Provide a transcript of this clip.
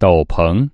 斗篷。